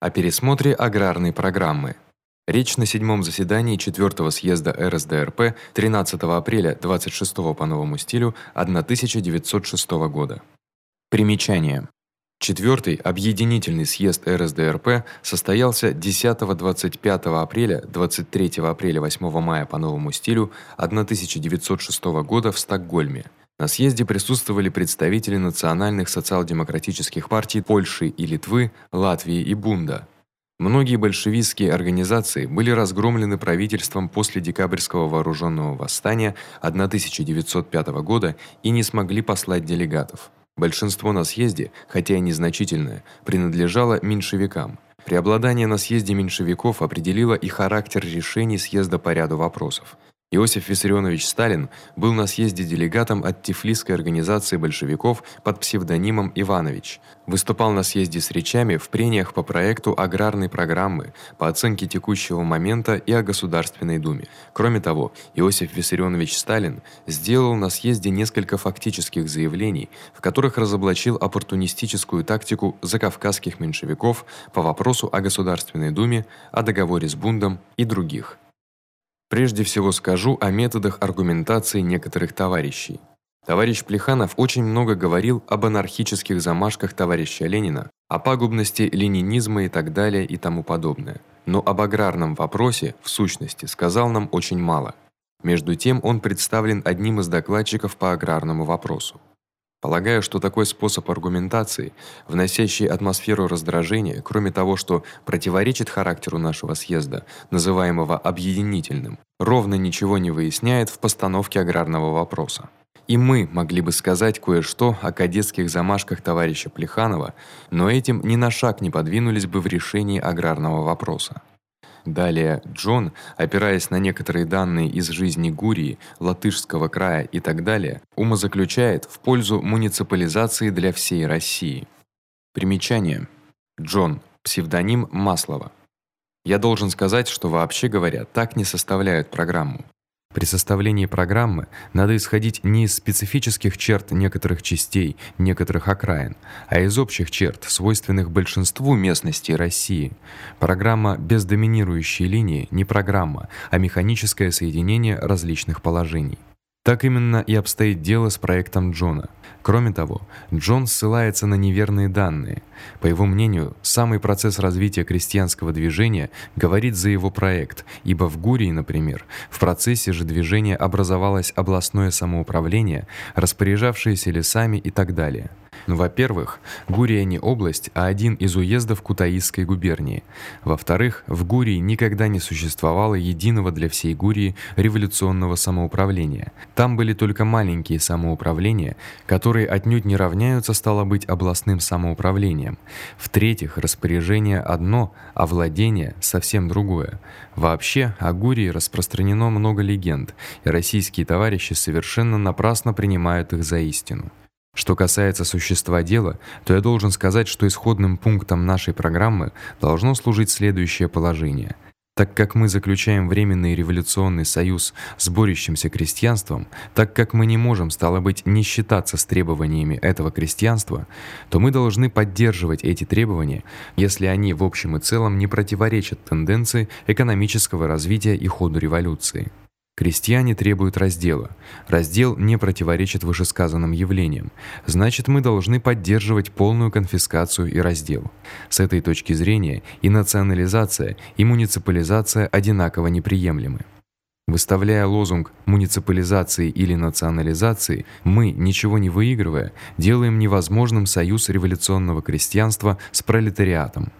о пересмотре аграрной программы. Речь на седьмом заседании 4 съезда РСДРП 13 апреля 26 по новому стилю 1906 года. Примечание. Четвертый объединительный съезд РСДРП состоялся 10-25 апреля, 23 апреля 8 мая по новому стилю 1906 года в Стокгольме. На съезде присутствовали представители национальных социал-демократических партий Польши и Литвы, Латвии и Бунда. Многие большевистские организации были разгромлены правительством после декабрьского вооружённого восстания 1905 года и не смогли послать делегатов. Большинство на съезде, хотя и незначительное, принадлежало меньшевикам. Преобладание на съезде меньшевиков определило и характер решений съезда по ряду вопросов. Иосиф Виссарионович Сталин был на съезде делегатом от Тифлисской организации большевиков под псевдонимом Иванович. Выступал на съезде с речами в прениях по проекту аграрной программы, по оценке текущего момента и о Государственной Думе. Кроме того, Иосиф Виссарионович Сталин сделал на съезде несколько фактических заявлений, в которых разоблачил оппортунистическую тактику закавказских меньшевиков по вопросу о Государственной Думе, о договоре с Бундом и других. Прежде всего скажу о методах аргументации некоторых товарищей. Товарищ Плеханов очень много говорил об анархических замашках товарища Ленина, о пагубности ленинизма и так далее и тому подобное. Но об аграрном вопросе в сущности сказал нам очень мало. Между тем он представлен одним из докладчиков по аграрному вопросу. Полагаю, что такой способ аргументации, вносящий атмосферу раздражения, кроме того, что противоречит характеру нашего съезда, называемого объединительным, ровно ничего не выясняет в постановке аграрного вопроса. И мы могли бы сказать кое-что о кадетских замашках товарища Плеханова, но этим ни на шаг не подвинулись бы в решении аграрного вопроса. Далее Джон, опираясь на некоторые данные из жизни Гурии, Латышского края и так далее, умозаключает в пользу муниципализации для всей России. Примечание. Джон псевдоним Маслова. Я должен сказать, что вообще говоря, так не составляют программу. При составлении программы надо исходить не из специфических черт некоторых частей, некоторых окраин, а из общих черт, свойственных большинству местностей России. Программа без доминирующей линии не программа, а механическое соединение различных положений. Так именно и обстоит дело с проектом Джона. Кроме того, Джон ссылается на неверные данные. По его мнению, самый процесс развития крестьянского движения говорит за его проект, ибо в Гурии, например, в процессе же движения образовалось областное самоуправление, распоряжавшееся лесами и так далее. Ну, во-первых, Гурия не область, а один из уездов Кутаисской губернии. Во-вторых, в Гурии никогда не существовало единого для всей Гурии революционного самоуправления. Там были только маленькие самоуправления, которые отнюдь не равняются стало быть областным самоуправлением. В-третьих, распоряжение одно, а владение совсем другое. Вообще, о Гурии распространено много легенд, и российские товарищи совершенно напрасно принимают их за истину. Что касается существа дела, то я должен сказать, что исходным пунктом нашей программы должно служить следующее положение: так как мы заключаем временный революционный союз с борющимся крестьянством, так как мы не можем стало быть не считаться с требованиями этого крестьянства, то мы должны поддерживать эти требования, если они в общем и целом не противоречат тенденции экономического развития и ходу революции. Крестьяне требуют раздела. Раздел не противоречит вышесказанным явлениям. Значит, мы должны поддерживать полную конфискацию и раздел. С этой точки зрения и национализация, и муниципализация одинаково неприемлемы. Выставляя лозунг муниципализации или национализации, мы, ничего не выигрывая, делаем невозможным союз революционного крестьянства с пролетариатом.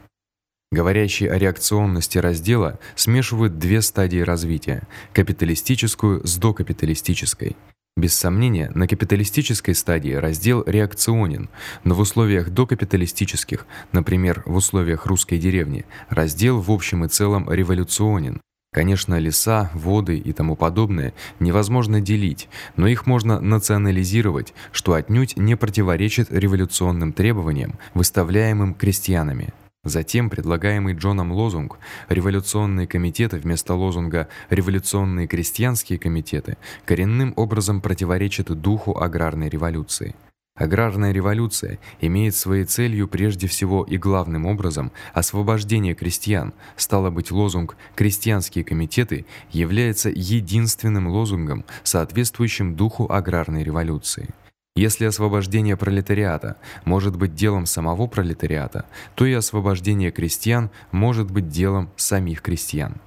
Говорящие о реакционности раздела смешивают две стадии развития: капиталистическую с докапиталистической. Без сомнения, на капиталистической стадии раздел реакционен, но в условиях докапиталистических, например, в условиях русской деревни, раздел в общем и целом революционен. Конечно, леса, воды и тому подобное невозможно делить, но их можно национализировать, что отнюдь не противоречит революционным требованиям, выставляемым крестьянами. Затем предлагаемый Джоном лозунг революционные комитеты вместо лозунга революционные крестьянские комитеты коренным образом противоречит духу аграрной революции. Аграрная революция имеет своей целью прежде всего и главным образом освобождение крестьян. Стало быть, лозунг крестьянские комитеты является единственным лозунгом, соответствующим духу аграрной революции. Если освобождение пролетариата может быть делом самого пролетариата, то и освобождение крестьян может быть делом самих крестьян.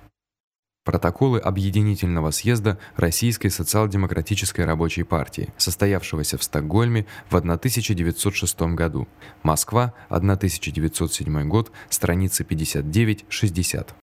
Протоколы объединительного съезда Российской социал-демократической рабочей партии, состоявшегося в Стокгольме в 1906 году. Москва, 1907 год, страницы 59-60.